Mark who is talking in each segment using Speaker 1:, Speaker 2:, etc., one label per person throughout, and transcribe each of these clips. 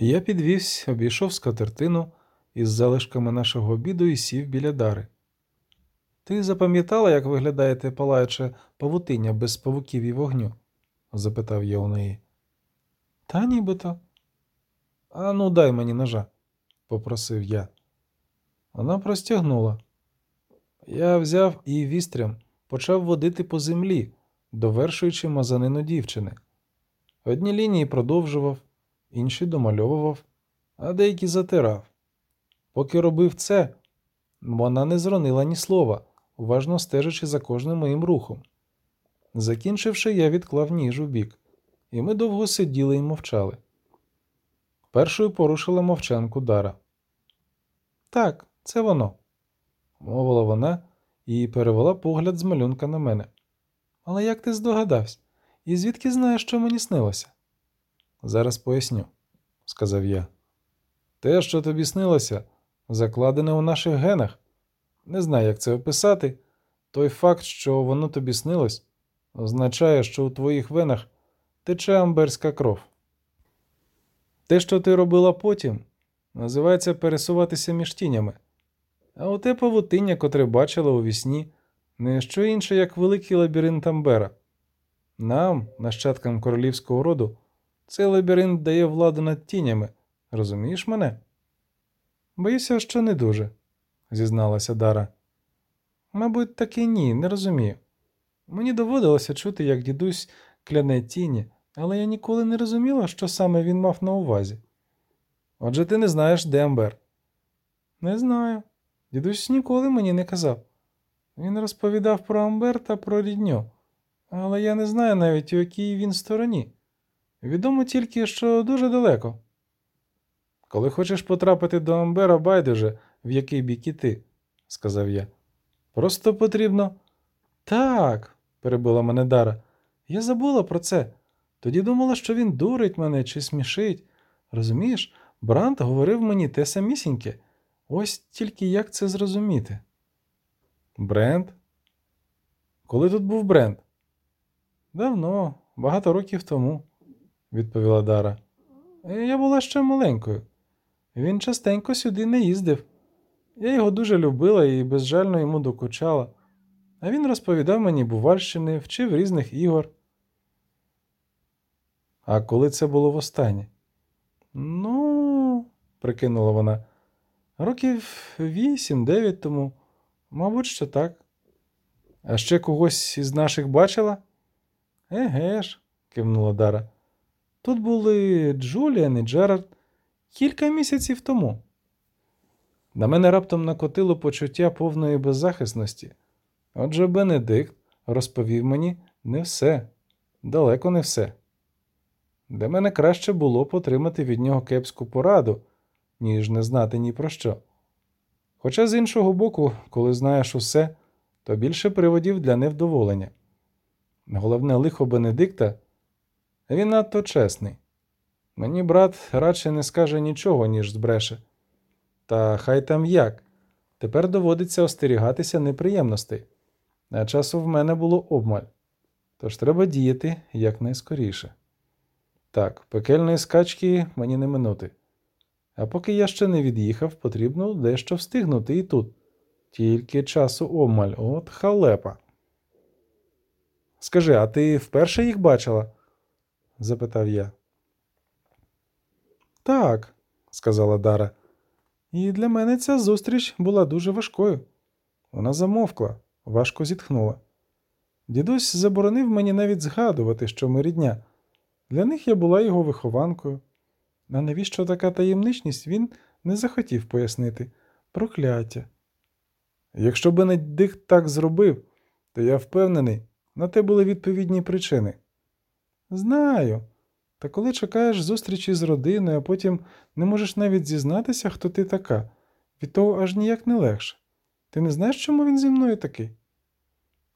Speaker 1: Я підвівся, обійшов скатертину із залишками нашого обіду і сів біля дари. Ти запам'ятала, як виглядає те палаюче павутиння без павуків і вогню? запитав я у неї. Та нібито. А ну, дай мені ножа, попросив я. Вона простягнула. Я взяв і вістрям почав водити по землі, довершуючи мазанину дівчини. Одні лінії продовжував, інші домальовував, а деякі затирав. Поки робив це, вона не зронила ні слова, уважно стежачи за кожним моїм рухом. Закінчивши, я відклав ніж у бік, і ми довго сиділи і мовчали. Першою порушила мовчанку Дара. Так, це воно, мовила вона і перевела погляд з малюнка на мене. Але як ти здогадався? І звідки знаєш, що мені снилося? Зараз поясню, сказав я. Те, що тобі снилося, закладене у наших генах. Не знаю, як це описати. Той факт, що воно тобі снилось, означає, що у твоїх венах тече амберська кров. Те, що ти робила потім, називається пересуватися між тінями. А оте павутиння, котре бачила у вісні, не що інше, як великий лабіринт Амбера. Нам, нащадкам королівського роду, цей лабіринт дає владу над тінями. Розумієш мене? Боюся, що не дуже, зізналася Дара. Мабуть, таки ні, не розумію. Мені доводилося чути, як дідусь кляне тіні, але я ніколи не розуміла, що саме він мав на увазі. Отже, ти не знаєш, де Амбер? Не знаю. Дідусь ніколи мені не казав. Він розповідав про Амбер та про рідню, але я не знаю навіть, у якій він стороні. Відомо тільки, що дуже далеко. Коли хочеш потрапити до Амбера, байдуже, в який бік іти, сказав я. Просто потрібно. Так, перебила мене Дара. Я забула про це. Тоді думала, що він дурить мене чи смішить. Розумієш, Брант говорив мені те самісіньке. Ось тільки як це зрозуміти. Бренд? Коли тут був бренд? Давно, багато років тому, відповіла Дара. «Е, Я була ще маленькою. Він частенько сюди не їздив. Я його дуже любила і безжально йому докучала. А він розповідав мені бувальщини, вчив різних ігор. А коли це було востаннє? Ну, прикинула вона. Років вісім-дев'ять тому, мабуть, що так. А ще когось із наших бачила? Еге ж, кивнула Дара. Тут були Джуліан і Джерард кілька місяців тому. На мене раптом накотило почуття повної беззахисності. Отже, Бенедикт розповів мені не все, далеко не все. Для мене краще було потримати від нього кепську пораду, ніж не знати ні про що. Хоча, з іншого боку, коли знаєш усе, то більше приводів для невдоволення. Головне лихо Бенедикта він надто чесний. Мені брат радше не скаже нічого, ніж збреше. Та хай там як. Тепер доводиться остерігатися неприємностей, а часу в мене було обмаль. Тож треба діяти якнайскоріше. Так, пекельної скачки мені не минути. А поки я ще не від'їхав, потрібно дещо встигнути і тут. Тільки часу обмаль, от халепа. Скажи, а ти вперше їх бачила? Запитав я. Так, сказала Дара. І для мене ця зустріч була дуже важкою. Вона замовкла, важко зітхнула. Дідусь заборонив мені навіть згадувати, що ми рідня. Для них я була його вихованкою. А навіщо така таємничність він не захотів пояснити прокляття. Якщо Бенедикт так зробив, то я впевнений, на те були відповідні причини. Знаю. Та коли чекаєш зустрічі з родиною, а потім не можеш навіть зізнатися, хто ти така, від того аж ніяк не легше. Ти не знаєш, чому він зі мною такий?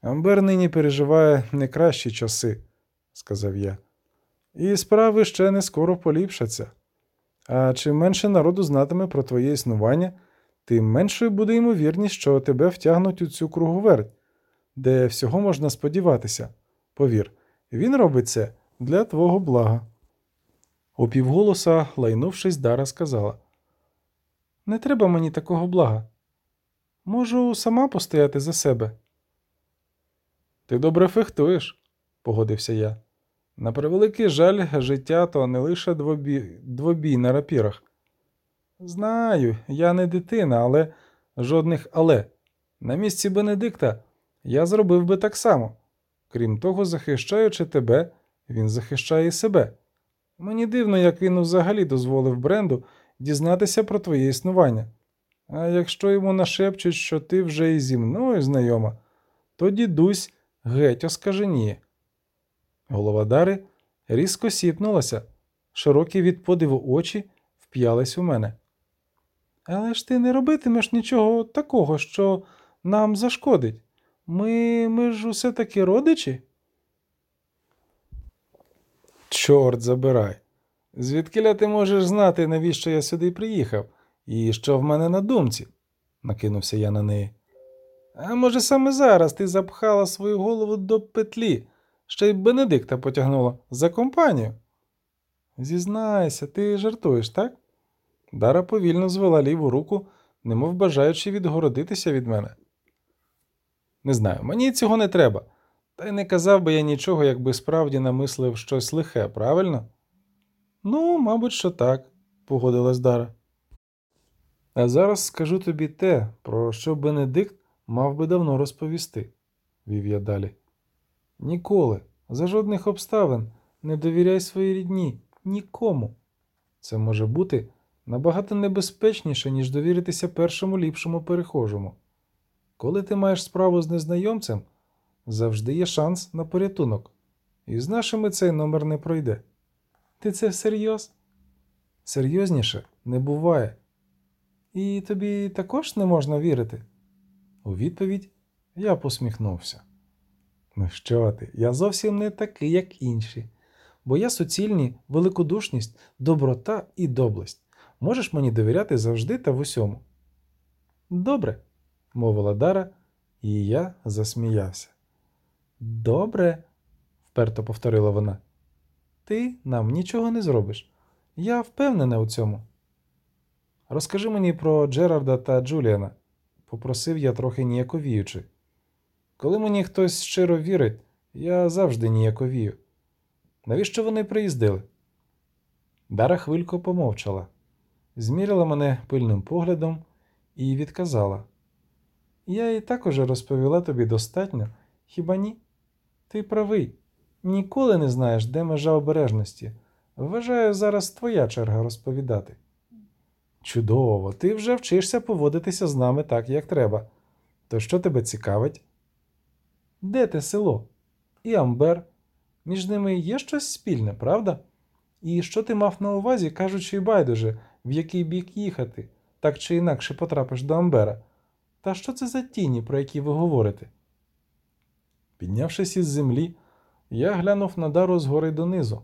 Speaker 1: Амбер нині переживає не кращі часи, сказав я. І справи ще не скоро поліпшаться. А чим менше народу знатиме про твоє існування, тим меншою буде ймовірність, що тебе втягнуть у цю круговерть, де всього можна сподіватися. Повір, він робить це для твого блага. Упівголоса, лайнувшись, Дара сказала: Не треба мені такого блага. Можу сама постояти за себе. Ти добре фехтуєш, погодився я. На превеликий жаль, життя то не лише двобій, двобій на рапірах. Знаю, я не дитина, але жодних але. На місці Бенедикта я зробив би так само. Крім того, захищаючи тебе, він захищає себе. Мені дивно, як він взагалі дозволив бренду дізнатися про твоє існування. А якщо йому нашепчуть, що ти вже і зі мною знайома, то дідусь геть оскаженіє. Голова Дари різко сіпнулася, широкі від подиву очі вп'ялись у мене. Але ж ти не робитимеш нічого такого, що нам зашкодить. Ми, ми ж усе таки родичі. Чорт забирай. Звідкиля ти можеш знати, навіщо я сюди приїхав, і що в мене на думці? накинувся я на неї. А може, саме зараз ти запхала свою голову до петлі, ще й Бенедикта потягнула за компанію? Зізнайся, ти жартуєш, так? Дара повільно звела ліву руку, немов бажаючи відгородитися від мене. Не знаю, мені цього не треба. Та й не казав би я нічого, якби справді намислив щось лихе, правильно? Ну, мабуть, що так, погодилась Дара. А зараз скажу тобі те, про що Бенедикт мав би давно розповісти, вів я далі. Ніколи, за жодних обставин, не довіряй своїй рідні, нікому. Це може бути набагато небезпечніше, ніж довіритися першому ліпшому перехожому. Коли ти маєш справу з незнайомцем, завжди є шанс на порятунок, і з нашими цей номер не пройде. Ти це всерйоз? Серйозніше не буває. І тобі також не можна вірити. У відповідь я посміхнувся. Ну що ти, я зовсім не такий, як інші, бо я суцільні великодушність, доброта і доблесть. Можеш мені довіряти завжди та в усьому. Добре, мовила Дара, і я засміявся. Добре, вперто повторила вона. Ти нам нічого не зробиш. Я впевнена у цьому. Розкажи мені про Джерарда та Джуліана, попросив я трохи ніяковіючи. Коли мені хтось щиро вірить, я завжди ніяковію. Навіщо вони приїздили? Дара хвилько помовчала, зміряла мене пильним поглядом і відказала: Я і так уже розповіла тобі достатньо, хіба ні? Ти правий, ніколи не знаєш, де межа обережності. Вважаю, зараз твоя черга розповідати. Чудово, ти вже вчишся поводитися з нами так, як треба. То що тебе цікавить? Де те село? І Амбер. Між ними є щось спільне, правда? І що ти мав на увазі, кажучи, байдуже, в який бік їхати, так чи інакше потрапиш до Амбера? Та що це за тіні, про які ви говорите? Піднявшись із землі, я глянув на дару згори донизу,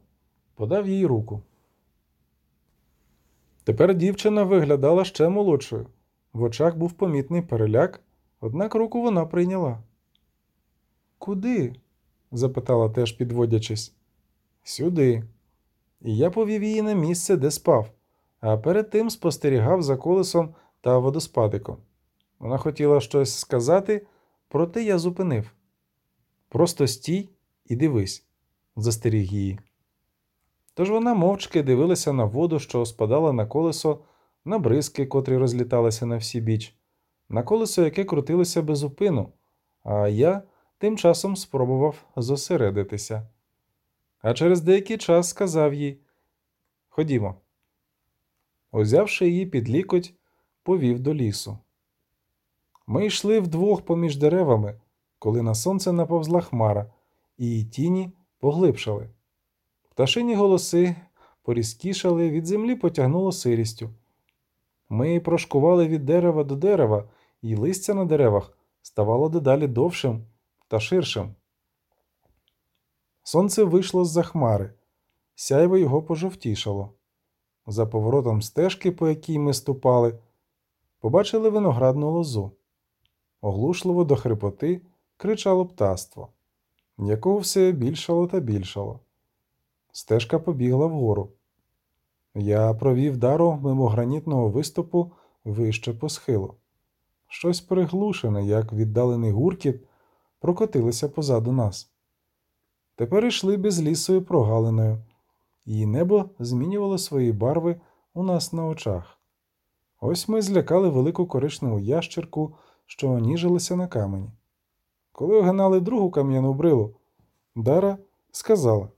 Speaker 1: подав їй руку. Тепер дівчина виглядала ще молодшою. В очах був помітний переляк, однак руку вона прийняла. Куди? запитала теж, підводячись. Сюди. І я повів її на місце, де спав, а перед тим спостерігав за колесом та водоспадиком. Вона хотіла щось сказати, проте я зупинив. Просто стій і дивись, застеріг її. Тож вона мовчки дивилася на воду, що спадала на колесо, на бризки, котрі розліталися на всі біч, на колесо, яке крутилося без упину, а я тим часом спробував зосередитися. А через деякий час сказав їй Ходімо. Узявши її під лікоть, повів до лісу. Ми йшли вдвох поміж деревами, коли на сонце наповзла хмара, і тіні поглибшали. Пташині голоси порізкішали, від землі потягнуло сирістю. Ми прошкували від дерева до дерева, і листя на деревах ставало дедалі довшим та ширшим. Сонце вийшло з за хмари, сяйво його пожовтішало. За поворотом стежки, по якій ми ступали, побачили виноградну лозу. Оглушливо до хрипоти кричало птаство, якого все більшало та більшало. Стежка побігла вгору. Я провів дару мимо гранітного виступу вище по схилу. Щось приглушене, як віддалений гуркіт, прокотилося позаду нас. Тепер йшли безлісою прогалиною, і небо змінювало свої барви у нас на очах. Ось ми злякали велику коричневу ящерку, що ніжилися на камені. Коли огинали другу кам'яну брилу, Дара сказала